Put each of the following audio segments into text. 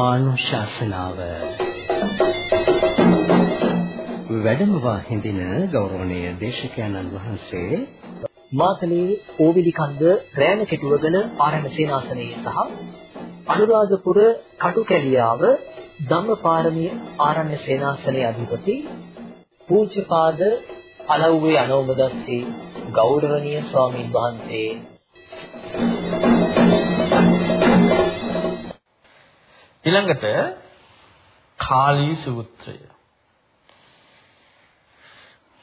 ධර්මානුශාසනාව. වැඩමවා හිඳින ගෞරවනීය දේශකයන්න් වහන්සේ මාතලේ ඕවිලිකන්ද රෑන කෙටුවගන ආරණ සේනාසනයේ සහ අනුරාධපුර කටුකැලියාව ධම්මපාරමී ආරණ්‍ය සේනාසනයේ අධිපති පූජ්‍යපාද අලව්වේ අනෝමදස්සී ගෞරවනීය ස්වාමීන් වහන්සේ. ඊළඟට කාලී සූත්‍රය.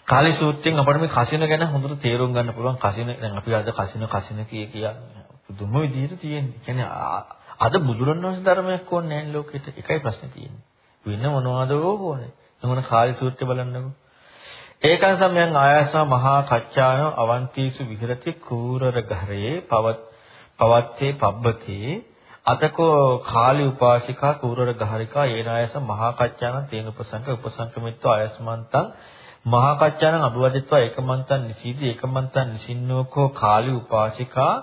කාලී සූත්‍රයෙන් අපිට මේ කසින ගැන හොඳට තේරුම් ගන්න පුළුවන් කසින දැන් අපි අද කසින කසින කිය කියන්නේ පුදුම විදිහට තියෙන්නේ. කියන්නේ අද බුදුරණවහන්සේ ධර්මයක් ඕනේ නැහැ ලෝකෙට. එකයි ප්‍රශ්නේ තියෙන්නේ. වෙන මොනවද ඕනේ? එතකොට කාලී සූත්‍රය බලන්නකෝ. ඒකන් සමයන් ආයසා මහා කච්චාන අවන්තිසු විහෙරති කූරර ගහරේ පවත් පවත්තේ පබ්බතේ අතකෝ කාලි උපාසිකා කූරර ගහරිකා ඒනායස මහා කච්චාන තේන උපසංක උපසංකමිත්ව ආයස්මන්තං මහා කච්චාන අභවදිත්ව ඒකමන්තං නිසීදී ඒකමන්තං නිසින්නෝකෝ කාලි උපාසිකා.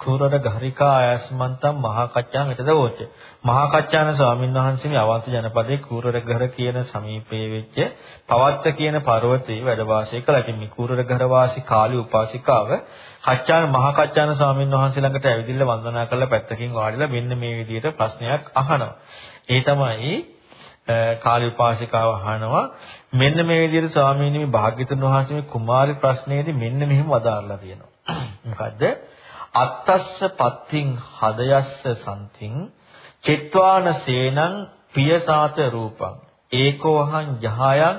කූරර ගහරිකා ආයස්මන්තං මහා කච්චාන මෙතද වෝච මහා කච්චාන ස්වාමීන් වහන්සේ මේ අවන්ත ජනපදයේ කූරර ගහර කියන සමීපයේ වෙච්ච පවත්ත කියන පර්වතයේ වැඩ වාසය කළා. ඉතින් මේ කූරර ගහර වාසී කාලි උපාසිකාව කච්චාන මහා කච්චාන ස්වාමීන් වහන්සේ ළඟට ඇවිදින්න වන්දනා කරලා පැත්තකින් වාඩිලා මෙන්න මේ විදිහට ප්‍රශ්නයක් අහනවා. ඒ තමයි කාලි උපාසිකාව අහනවා මෙන්න මේ විදිහට ස්වාමීනි මේ භාග්‍යතුන් වහන්සේ මේ කුමාරි ප්‍රශ්නයේදී මෙන්න මෙහෙම වදාarලා තියෙනවා. මොකද්ද? අත්තස්ස පත්තිං හදයස්ස සම්තිං චෙත්වාන සේනං පියසාත රූපං ඒකෝහං ජහයන්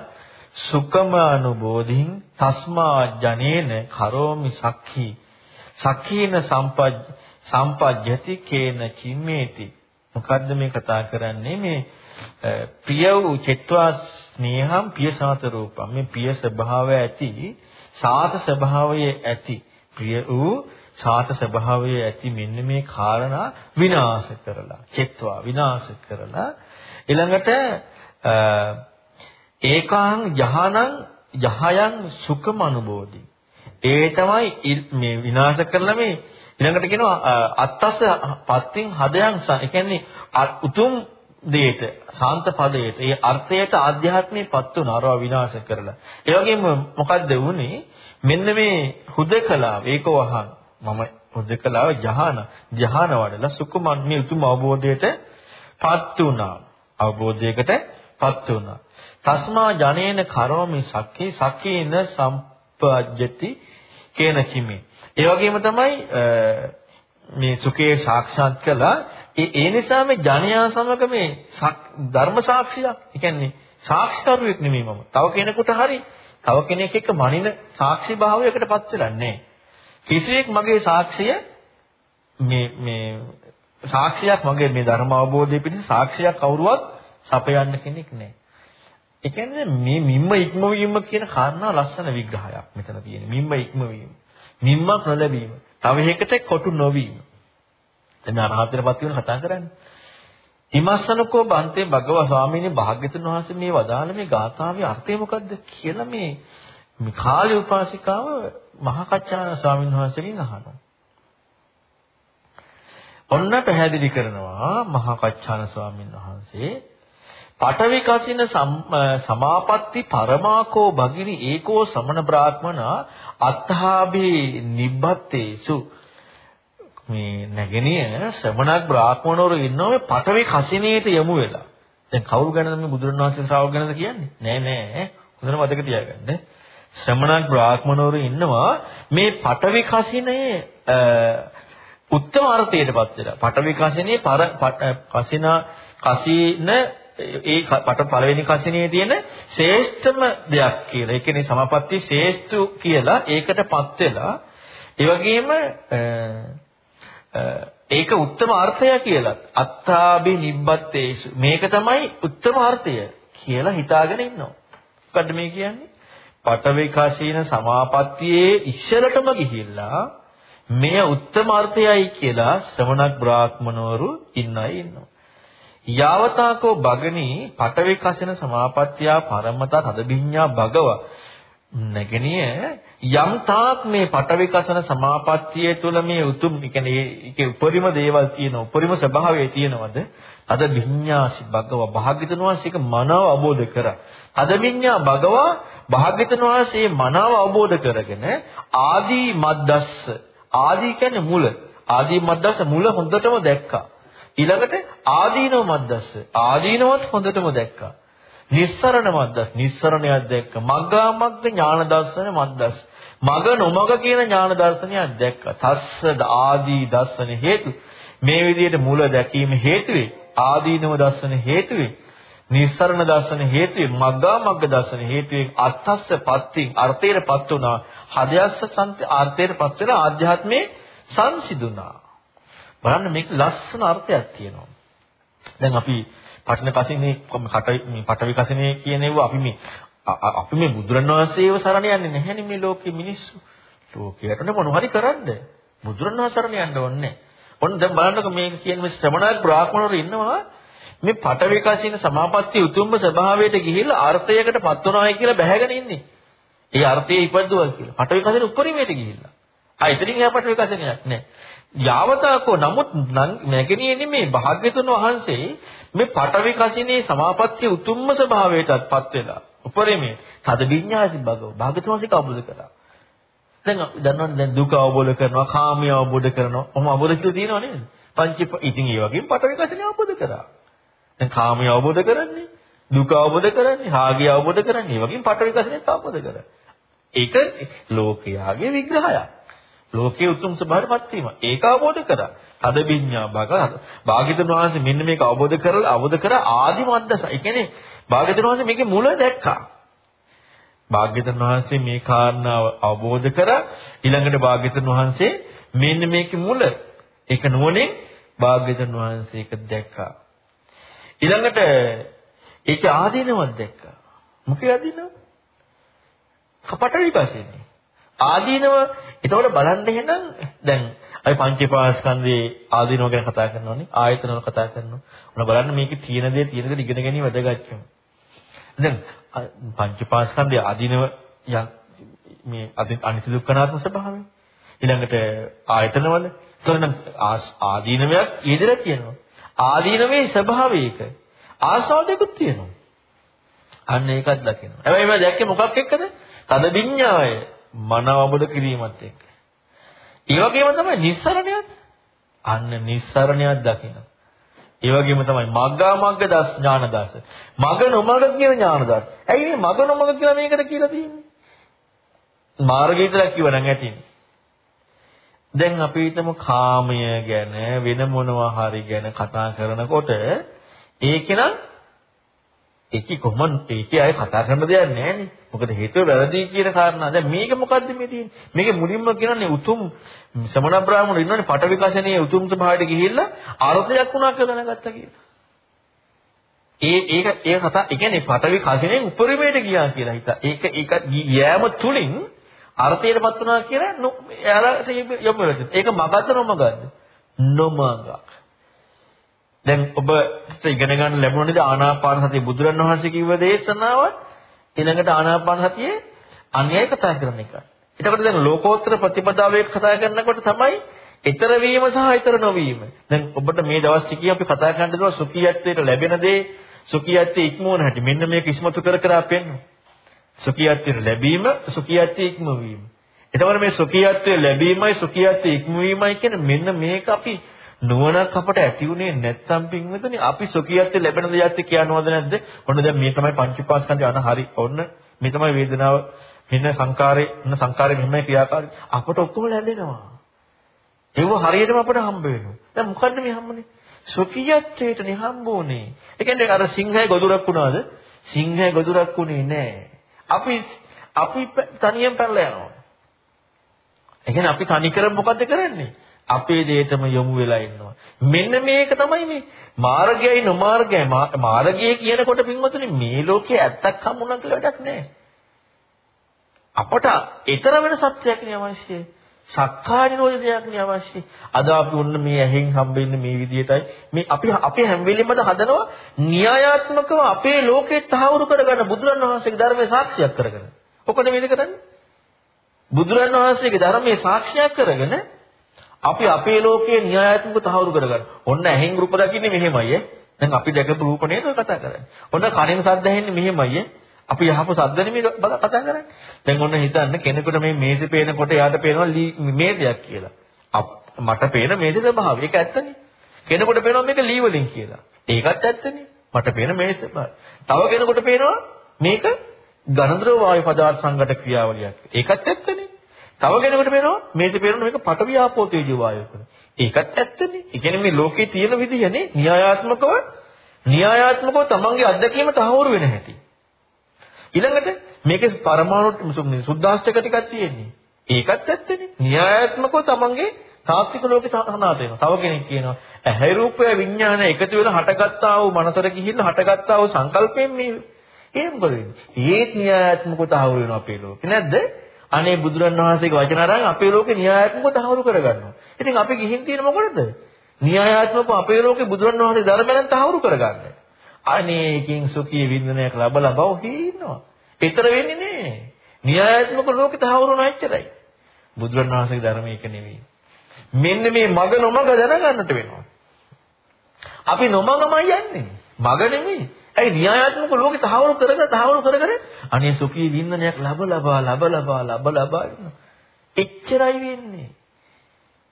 සුකම අනුබෝධින් තස්මා ජනේන කරෝමි සක්ඛී සක්ඛීන සම්පජ් සම්පජ්ජති කේන කිමේති මොකද්ද මේ කතා කරන්නේ? මේ ප්‍රිය වූ චෙත්වා ස්නේහම් පියසාත රූපම් මේ පිය ස්වභාවය ඇති සාත ස්වභාවයේ ඇති ප්‍රිය වූ සාත ස්වභාවයේ ඇති මෙන්න මේ කාරණා විනාශ කරලා චෙත්වා විනාශ කරලා ඊළඟට ඒකාං යහනං යහයන් සුඛම අනුබෝධි. ඒ තමයි මේ විනාශ කරලා මේ ඊළඟට කියනවා අත්තස්ස පත්තින් හදයන් ඒ කියන්නේ උතුම් දෙයට සාන්ත පදයට ඒ අර්ථයට ආධ්‍යාත්මයටපත් වුණ අරවා විනාශ කරලා. ඒ වගේම මොකද්ද වුනේ? මෙන්න මේ හුදකලාව ඒක වහන් මම හුදකලාව ජහන ජහන වඩලා සුකුමන් මේ උතුම් අවබෝධයටපත් වුණා. අවබෝධයකටපත් වුණා. තස්මා ජනේන කරෝමි සක්කේ සක්කේන සම්පජ්ජති කේන කිමි. ඒ වගේම තමයි මේ සුඛේ සාක්ෂාත් කළා ඒ ඒ නිසා මේ ජනයා සමග මේ ධර්ම සාක්ෂියක්. ඒ කියන්නේ සාක්ෂිකරුවෙක් නෙමෙයි මම. තව කෙනෙකුට හරි තව කෙනෙක් එක්ක මනින සාක්ෂි භාවයකටපත් වෙලා නැහැ. කිසියෙක් මගේ සාක්ෂිය මේ මේ සාක්ෂියක් මගේ මේ ධර්ම අවබෝධය පිණිස සාක්ෂියක් කවුරුවත් සපයන්න කෙනෙක් නැහැ. ඒ කියන්නේ මේ මිම්ම ඉක්මවීම කියන කාරණා ලස්සන විග්‍රහයක් මෙතන තියෙන්නේ. මිම්ම ඉක්මවීම. මිම්මක් නොලැබීම. තව එකකට කොටු නොවීම. එන්න අරහතටපත් වෙන කතා කරන්නේ. හිමස්සනකෝ බන්තේ භගව ස්වාමීනි භාග්‍යතුන් වහන්සේ මේ වදාළ මේ ගාථාවේ අර්ථය මොකද්ද කියලා මේ මේ කාලී උපාසිකාව මහා කච්චාන ස්වාමීන් වහන්සේගෙන් අහනවා. ඔන්න පැහැදිලි කරනවා මහා කච්චාන ස්වාමීන් වහන්සේ පඨවි කසින සමාපatti පරමාකෝ භගිනි ඒකෝ සමන බ්‍රාහ්මනා අත්හාභි නිබ්බත්තේසු මේ නැගෙනිය ශ්‍රමණක් බ්‍රාහ්මණවරු ඉන්නවා මේ පඨවි කසිනේට යමු වෙලා. දැන් කවුරු ගැනද මේ බුදුරණවහන්සේ ශ්‍රාවක ගැනද කියන්නේ? නෑ නෑ. හොඳට මතක තියාගන්න. ශ්‍රමණක් බ්‍රාහ්මණවරු ඉන්නවා මේ පඨවි කසිනේ උත්තම අර්ථයටපත් වෙලා. පඨවි කසිනේ පර කසිනා කසින ඒ පට පළවෙනි කසිනේ තියෙන ශ්‍රේෂ්ඨම දෙයක් කියලා. ඒ කියන්නේ සමාපatti ශ්‍රේෂ්ඨ කියලා ඒකටපත් වෙලා ඒ වගේම ඒක උත්තම අර්ථය කියලා. අත්තාබි නිබ්බත්තේසු මේක තමයි උත්තම අර්ථය කියලා හිතාගෙන ඉන්නවා. මොකද්ද මේ කියන්නේ? පඨවි කසින සමාපත්තියේ ඉස්සරටම ගිහිල්ලා මෙය උත්තම අර්ථයයි කියලා ශ්‍රමණක් බ්‍රාහ්මණවරු ඉන්නයි ඉන්නවා. යාවතාකෝ භගනී පඨවි කසින සමාපත්තියා පරමතා තදබිඤ්ඤා භගව නැගණිය යම් තාක් මේ පටවිකසන සමාපත්තිය තුළ මේ උතුම් කියන්නේ ඒකේ උපරිම දේවල් තියෙන උපරිම ස්වභාවය තියෙනවද? අද විඤ්ඤාසි භගව භාග්‍යතුන් වහන්සේක මනාව අවබෝධ කරා. අද විඤ්ඤා භගව භාග්‍යතුන් වහන්සේ මනාව අවබෝධ කරගෙන ආදී මද්දස්ස ආදී කියන්නේ මුල. ආදී මද්දස්ස මුල හොඳටම දැක්කා. ඊළඟට ආදීනව මද්දස්ස ආදීනවත් හොඳටම දැක්කා. නිස්සරණ මද්දස් නිස්සරණයක් දැක්ක. මග්ගා මග්ග ඥාන දර්ශන මද්දස් මග නොමග කියන ඥාන දර්ශනයක් දැක්ක. තස්ස ආදී දර්ශන හේතු. මේ විදිහට මුල දැකීම හේතුවේ ආදීනව දර්ශන හේතුවේ නිස්සරණ දර්ශන හේතුවේ මග්ගා මග්ග දර්ශන හේතුවෙන් අත්තස්ස පත්තින් අර්ථයටපත් වුණා. හදයස්ස සංති අර්ථයටපත් වෙලා ආධ්‍යාත්මේ සංසිඳුණා. බලන්න මේක ලස්සන අර්ථයක් තියෙනවා. දැන් අපි පටන කසිනේ කට මේ පටවි කසිනේ කියන ඒවා අපි මේ අපි මේ බුදුරණවහන්සේව සරණ යන්නේ නැහැනේ මේ ලෝකේ මිනිස්සු. ලෝකයටනේ මොන හරි කරන්න. බුදුරණවහන්සේ සරණ යන්න ඕනේ. ඔන්න දැන් බලන්නකො මේක කියන මේ ශ්‍රමණාත් බ්‍රාහ්මණවරු ඉන්නවා මේ පටවි කසින සමාපත්තිය උතුම්ම ස්වභාවයට ගිහිල්ලා අර්ථයකට පත් වුණායි කියලා බැහැගෙන ඉන්නේ. ඒ අර්ථයේ ඉපදුවා කියලා. පටවි කසින උපරිමයට ගිහිල්ලා. ආ එතනින් එහා පටවි කසිනයක් නැහැ. යාවතාකෝ නමුත් නැගෙනියේ මේ භාග්‍යතුන් වහන්සේ මේ පටවි කසිනේ සමාපත්තිය උතුම්ම ස්වභාවයටත්පත් වෙලා. උපරිමේ තද විඤ්ඤාසි භගව භාග්‍යතුන් වහන්සේ කවුරුද කරා දැන් අපි දන්නවනේ දැන් දුක අවබෝධ කරනවා කාමයේ අවබෝධ කරනවා. ඔහොම අවබෝධ කියලා තියෙනව නේද? පංච ඉතින් ඒ වගේම පටවි කසිනේ අවබෝධ කරා. දැන් කාමයේ අවබෝධ කරන්නේ දුක අවබෝධ කරන්නේ රාගය අවබෝධ කරන්නේ ඒ වගේම පටවි කසිනේ අවබෝධ කරා. ඒක ලෝකයාගේ විග්‍රහයක්. ලෝකයේ උතුම් ස්වභාවයටපත් වීම. ඒක අවබෝධ කරා. තද විඤ්ඤා භග භාග්‍යතුන් වහන්සේ මෙන්න මේක අවබෝධ කරලා අවබෝධ කරා ආදි මද්දස. ඒ කියන්නේ භාග්‍යතුන් වහන්සේ මේකේ මුල දැක්කා. භාග්‍යතුන් වහන්සේ මේ කාරණාව අවබෝධ කරා ඊළඟට භාග්‍යතුන් වහන්සේ මෙන්න මේකේ මුල ඒක නුවණින් භාග්‍යතුන් වහන්සේ ඒක දැක්කා. ඊළඟට ඒක ආදීනවක් දැක්කා. මොකද ආදීනව? කපට විපස්සනේ. ආදීනව එතකොට බලන්න එහෙනම් දැන් අපි පංචේපාස්කන්ධයේ ආදීනව ගැන කතා කරනවානේ ආයතන වල කතා කරනවා. ඔන්න බලන්න මේකේ තියෙන දේ තියෙන දේ ඉගෙන ගැනීම වැදගත්කම. දැන් පංචේපාස්කන්ධයේ ආදීනව මේ අනිත්‍ය දුක්ඛනාත්ම ස්වභාවය. ඊළඟට ආයතනවල එතකොට ආදීනවයක් ඊදලා තියෙනවා. ආදීනවේ ස්වභාවයක ආස්වාදයකුත් තියෙනවා. අන්න ඒකත් දකිනවා. හැබැයි මම දැක්කේ මොකක් එක්කද? තද විඤ්ඤාය මන අවබෝධ කිරීමත් එක්ක. ඒ වගේම තමයි නිස්සරණයත්. අන්න නිස්සරණයක් දකින්න. ඒ වගේම තමයි මග්ගා මග්ග දස් ඥාන දස. මග නොමග කියන ඥාන දස. ඇයි මේ මග නොමග කියලා මේකට කියලා තියෙන්නේ? මාර්ගය විතරක් කිව්ව නම් ඇතිනේ. දැන් අපි හිතමු කාමය ගැන වෙන මොනවා හරි ගැන කතා කරනකොට ඒකෙනම් ඒකේ කොහොමද ඒකේ අය කතා කරන්න දෙයක් නැහැනේ. මොකද හේතුව වැරදි කියන කාරණා. දැන් මේක මොකද්ද මේ තියෙන්නේ? මේකේ මුලින්ම කියන්නේ උතුම් සමන බ්‍රාහ්මණය ඉන්නවනේ පට විකාශනයේ උතුම් ස්වභාවයට ගිහිල්ලා ආරෝපණයක් වුණා කියලා නැගත්තා කියලා. ඒ ඒක ඒ කතා ඒ කියන්නේ පට විකාශනයෙන් උපරිමයට ගියා කියලා හිතා. ඒක ඒක යෑම තුලින් අර්ථයටපත් වුණා කියලා එයාලා යොමු වෙලා ඒක මගද්ද නොමගද්ද? නොමග. දැන් ඔබ ඉගෙන ගන්න ලැබුණ නේද ආනාපාන සතිය බුදුරණවහන්සේ කිව්ව දේශනාවත් ඊළඟට ආනාපාන සතියේ අන්‍යය කතා කරන එක. එතකොට දැන් ලෝකෝත්තර ප්‍රතිපදාවේ කතා කරනකොට තමයි ඊතර වීම සහ ඊතර නොවීම. දැන් ඔබට මේ දවස් ටිකේ අපි කතා කරන්න දෙනවා සුඛියත්වයට ලැබෙන දේ සුඛියත්වයේ ඉක්මවන හැටි. මෙන්න මේක ඉස්මතු කර කර පෙන්වනවා. සුඛියත්වයට ලැබීම සුඛියත්වයේ ඉක්මවීම. එතකොට මේ සුඛියත්වයේ ලැබීමයි සුඛියත්වයේ ඉක්මවීමයි කියන මෙන්න මේක අපි නුවණක් අපට ඇති උනේ නැත්තම් පින්වතුනි අපි සොකියත් ලැබෙන දෙයක් කියනවද නැද්ද? ඔන්න දැන් මේ තමයි පංචපාස්කන්ධය අන හරි. ඔන්න මේ තමයි වේදනාව මෙන්න සංකාරේ මෙන්න සංකාරේ මෙහෙමයි ක්‍රියාකාරී. අපට ඔක්කොම ලැබෙනවා. ඒව හරියටම අපට හම්බ වෙනවා. දැන් මොකද්ද මේ හම්බුනේ? සොකියත්වයටනේ හම්බුනේ. ඒ කියන්නේ අර සිංහය ගොදුරක් වුණාද? සිංහය ගොදුරක් වුණේ නැහැ. අපි අපි තනියෙන් පැනලා යනවා. ඒ කියන්නේ අපි තනි කර මොකද්ද කරන්නේ? අපේ දෙයටම යොමු වෙලා ඉන්නවා. මෙන්න මේක තමයි මේ මාර්ගයයි නොමාර්ගයයි මාර්ගය කියනකොට පින්වතුනි මේ ලෝකයේ ඇත්තක් හම්බුණා කියලා වැඩක් නැහැ. අපට ඊතර වෙන සත්‍යයක් නේ අවශ්‍යයි. සක්කාය නිරෝධයක් නේ අවශ්‍යයි. අද අපි ඔන්න මේ ඇහෙන් හම්බෙන්නේ මේ විදිහටයි. මේ අපි අපේ හැම වෙලෙම හදනවා න්‍යායාත්මකව අපේ ලෝකේ තහවුරු කරගන්න බුදුරණවහන්සේගේ ධර්මයේ සාක්ෂියක් කරගෙන. ඔක නෙමෙයිද කරන්නේ? බුදුරන් වහන්සේගේ ධර්මයේ සාක්ෂියක් කරගෙන අපි අපේ ලෝකයේ න්‍යායාත්මක තහවුරු කරගන්න. ඔන්න ඇහෙන් රූප දකින්නේ මෙහෙමයි ඈ. දැන් අපි දැකපු රූප නේද කතා කරන්නේ. ඔන්න කනෙන් ශබ්ද ඇහෙන්නේ මෙහෙමයි ඈ. අපි යහපු ශබ්ද නෙමෙයි කතා කරන්නේ. දැන් ඔන්න හිතන්න කෙනෙකුට මේ මේසෙ පේනකොට එයාට පේනවා මේසයක් කියලා. මට පේන මේසෙ ස්වභාවය. ඒක ඇත්තනේ. කෙනෙකුට පේනවා මේක ලී වලින් කියලා. ඒකත් ඇත්තනේ. මට පේන මේසෙ ස්වභාවය. තව කෙනෙකුට පේනවා මේක ඝනද්‍රව වායු පදාර්ථ සංඝට ක්‍රියාවලියක්. ඒකත් ඇත්තනේ. තව කෙනෙකුට පේනවා මේක පේනවා මේක පඨවි ආපෝ තේජෝ වායෝ කියලා. ඒකත් ඇත්තනේ. ඒ කියන්නේ මේ ලෝකේ තියෙන විදිහනේ න්‍යායාත්මකව න්‍යායාත්මකව තමන්ගේ අත්දැකීම තහවුරු වෙන හැටි. ඊළඟට මේකේ පරමාණු සුද්ධාෂ්ටක ටිකක් තියෙන්නේ. ඒකත් ඇත්තනේ. න්‍යායාත්මකව තමන්ගේ තාත්වික ලෝකේ සහනාත වෙනවා. තව කෙනෙක් කියනවා ඇහැ රූපය විඥාන එකතු වෙලා හටගත්තා වූ මනසට ගිහිල්ලා හටගත්තා වූ සංකල්පයෙන් මේ ඒ මොකද වෙන්නේ? ඒත් න්‍යායාත්මකව තහවුරු වෙනවා අපේ ලෝකේ. නැද්ද? අනේ බුදුරන් වහන්සේගේ වචන අරන් අපේ ලෝකේ න්‍යායාත්මකව තහවුරු කරගන්නවා. ඉතින් අපි ගිහින් තියෙන මොකටද? න්‍යායාත්මකව අපේ ලෝකේ බුදුරන් වහන්සේ ධර්මයෙන් තහවුරු කරගන්න. අනේකින් සුඛී විඳිනයක් ලබලා බව හිින්නවා. ඊතර වෙන්නේ නෑ. න්‍යායාත්මක ලෝකේ තහවුරු නැච්චරයි. බුදුරන් වහන්සේගේ ධර්මය එක නෙවෙයි. මෙන්න මේ මග නොමග දැනගන්නට වෙනවා. අපි නොමගමයි යන්නේ. මග නෙමෙයි. ඇයි න්‍යායාත්මක ලෝකේ තහවුරු කරගෙන තහවුරු කරගෙන අනේ සුඛී වින්දනයක් ලබ ලබා ලබ ලබා ලබ ලබා එච්චරයි වෙන්නේ.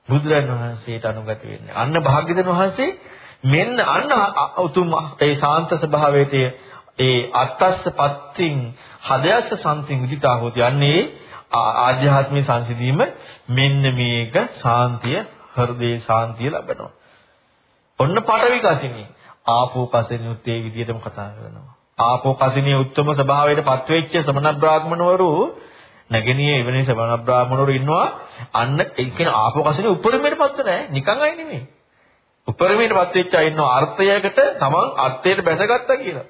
බුදුරන් වහන්සේට අනුගත වෙන්නේ. අන්න භාග්‍යවතුන් වහන්සේ මෙන්න අන්න උතුම් ඒ ශාන්ත ස්වභාවයට ඒ අත්තස්ස පත්තින් හදයස්ස සම්තින් විදිතා හොති යන්නේ ආධ්‍යාත්මික සංසිඳීම මෙන්න මේක ශාන්තිය හෘදේ ශාන්තිය ලබනවා. ඔන්න පටවි කසිනේ ආපෝ කසිනියුත් ඒ විදිහටම කතා කරනවා. ආපෝ කසිනිය උත්තම ස්වභාවයට පත්වෙච්ච සමන බ්‍රාහ්මණවරු නැගෙනිය එවැනි සමන බ්‍රාහ්මණවරු ඉන්නවා. අන්න ඒ කියන්නේ ආපෝ කසිනිය උපරිමයට පත්ව නැහැ. නිකන් අය නෙමෙයි. උපරිමයට පත්වෙච්ච අය ඉන්නවා අර්ථයකට තමන් අර්ථයට බැසගත්තා කියලා.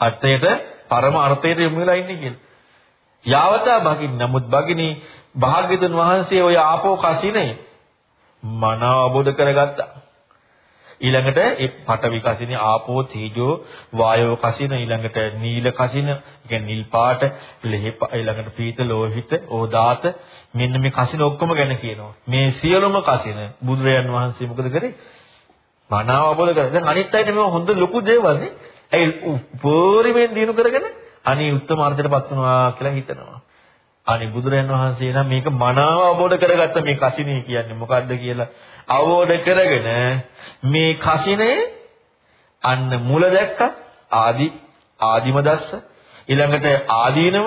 අර්ථයට පරම අර්ථයට යොමු වෙලා ඉන්නේ කියලා. යාවතා භගින් නමුත් භගිනී භාග්‍යතුන් වහන්සේ ඔය ආපෝ කසිනේ මනාව අවබෝධ කරගත්තා. ඊළඟට ඒ පඨවි කසින ආපෝ තේජෝ වායෝ කසින ඊළඟට නීල කසින කියන්නේ නිල් පාට ලෙහෙ ඊළඟට පීත ලෝහිත ඕදාත මෙන්න මේ කසින ඔක්කොම ගැන කියනවා. මේ සියලුම කසින බුදුරයන් වහන්සේ මොකද කරේ? මනාව අවබෝධ කරගන්න දැන් අනිත් අයට මේවා හොඳ ලොකු දේවල් නේ. ඒ උපරිමෙන් දිනු කරගෙන අනි උත්තම අර්ථයටපත් වෙනවා කියලා හිතනවා. අනේ බුදුරයන් වහන්සේ නම් මේක මනාව අවබෝධ කරගත්ත මේ කසිනේ කියන්නේ මොකද්ද කියලා? අවබෝධ කරගෙන මේ කසිනේ අන්න මුල දැක්ක ආදි ආදිම දස්ස ඊළඟට ආදීනව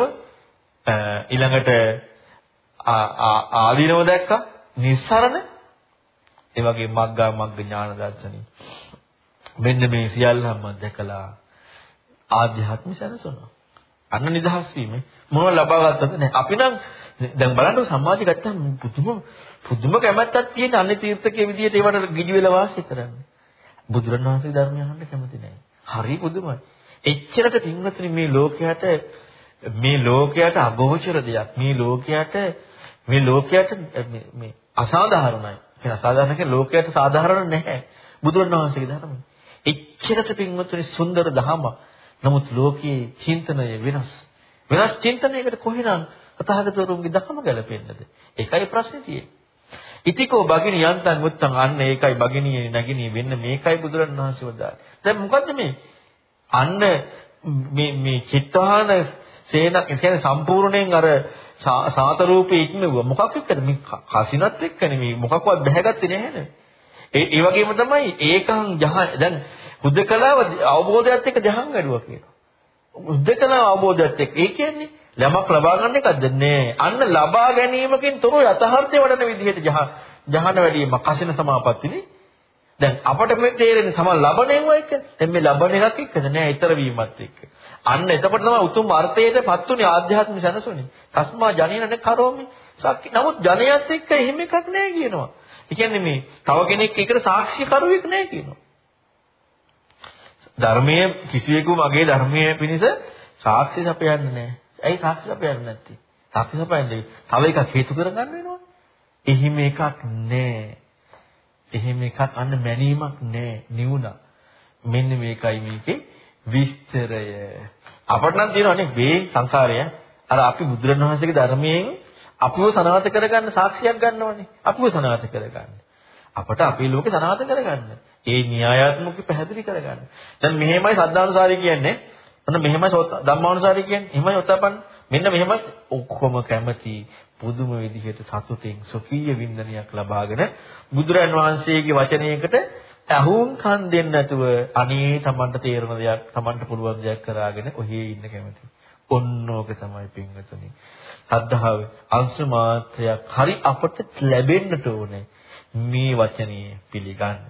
ඊළඟට ආදීනව දැක්ක නිස්සරණ ඒ වගේ මග්ගා මග්ග ඥාන දර්ශනි මෙන්න මේ සියල්ලම දැකලා ආධ්‍යාත්මික සැනසුණා. අන්න නිදහස් වීම මොනව ලබා ගත්තද නැහැ. අපි නම් දැන් බලන්න සමාධි ගත්තාම පුදුම පුදුම කැමැත්තක් තියෙන අන්නේ තීර්ථකයේ විදියට ඒවට ගිජු වෙලා වාසය කරන්නේ. බුදුරණවහන්සේ ධර්මය අහන්න කැමති නැහැ. හරි පුදුමයි. එච්චරට පින්වත්නි මේ ලෝකයට මේ ලෝකයට අගෝචර දෙයක්. මේ ලෝකයට මේ ලෝකයට මේ අසාධාරණයි. කියන අසාධාරණ කියන්නේ ලෝකයට සාධාරණ නැහැ. බුදුරණවහන්සේගේ ධර්මය. එච්චරට පින්වත්නි සුන්දර දහමක්. නමුත් ලෝකයේ චින්තනය වෙනස්. වෙනස් චින්තනයකට කොහෙනම් තථාගතවරුන්ගේ ධර්ම ගැලපෙන්නද? ඒකයි ප්‍රශ්නේ තියෙන්නේ. ඉතිකෝ බගිනි යන්තන් මුත්තන් අන්න ඒකයි බගිනිය නැගිනී වෙන්න මේකයි බුදුරණවහන්සේ වදාළේ. දැන් මොකද්ද මේ? අන්න මේ මේ චිත්තහන සේන කියන්නේ සම්පූර්ණයෙන් අර සාත රූපේ ඉක්මව මොකක් එක්කද මේ කසිනත් එක්කනේ මේ මොකක්වත් බැහැගත්තේ නැහැනේ. ඒ ඒ වගේම තමයි ඒකං ජහ දැන් හුදකලාව අවබෝධයත් එක්ක ජහන් වැඩුවා කියනවා. හුදකලාව අවබෝධයත් එක්ක ඒ කියන්නේ ළමක් ලබා ගන්න එකක්ද නෑ. අන්න ලබා ගැනීමකින් තොරව යථාර්ථය වඩන විදිහට ජහ ජහන වැඩිම කසින සමාපත්තිනේ. දැන් අපට මේ තේරෙන්නේ සම ලබණේව එක්ක. දැන් මේ ලබන එකක් එක්කද නෑ ඊතර වීමත් එක්ක. අන්න එතකොට තමයි උතුම් අර්ථයටපත් උනේ ආධ්‍යාත්මික සැනසුනේ. තස්මා ජනේනනේ කරෝමි. සක්කි. නමුත් ජනයත් එක්ක එහෙම එකක් නෑ කියනවා. ඒ කියන්නේ මේ තව කෙනෙක් එකට සාක්ෂි කරුවෙක් නෑ කියනවා. ධර්මයේ කිසිවෙකු මගේ ධර්මයේ පිණිස සාක්ෂි සපයන්නේ නෑ. ඇයි සාක්ෂි සපයන්නේ නැත්තේ? සාක්ෂි සපයන්නේ තව එකක් හේතු කරගන්න වෙනවා. එහෙම එකක් නෑ. එහෙම එකක් අන්න මැනීමක් නෑ නිවුණා. මෙන්න මේකයි මේකේ විස්තරය. අපට නම් තියෙනවානේ වේ සංකාරය අර අපි බුදුරණවහන්සේගේ ධර්මයෙන් අපිව සනාථ කරගන්න සාක්ෂියක් ගන්නවනේ. අපිව සනාථ කරගන්න. අපට අපේ ලෝකේ සනාථ කරගන්න. ඒ න්‍යායාත්මක පැහැදිලි කරගන්න. දැන් මෙහෙමයි සද්ධානුසාරී කියන්නේ. ඔන්න මෙහෙමයි ධම්මානුසාරී කියන්නේ. එහෙමයි ඔතපන්. මෙන්න මෙහෙමයි ඔක්කොම කැමති පුදුම විදිහට සතුටින් සොකීය වින්දනයක් ලබාගෙන බුදුරන් වහන්සේගේ වචනයකට ඇහුම් කන් දෙන්නේ නැතුව අනේ Tamanට තේරෙන දෙයක් Tamanට පුළුවන් දෙයක් කරාගෙන ඔහේ ඉන්න කැමති. ඔන්නෝක තමයි පින්වතුනි. සද්ධාව අංශ මාත්‍රයක් හරි අපට ලැබෙන්නට ඕනේ මේ වචනේ පිළිගන්න.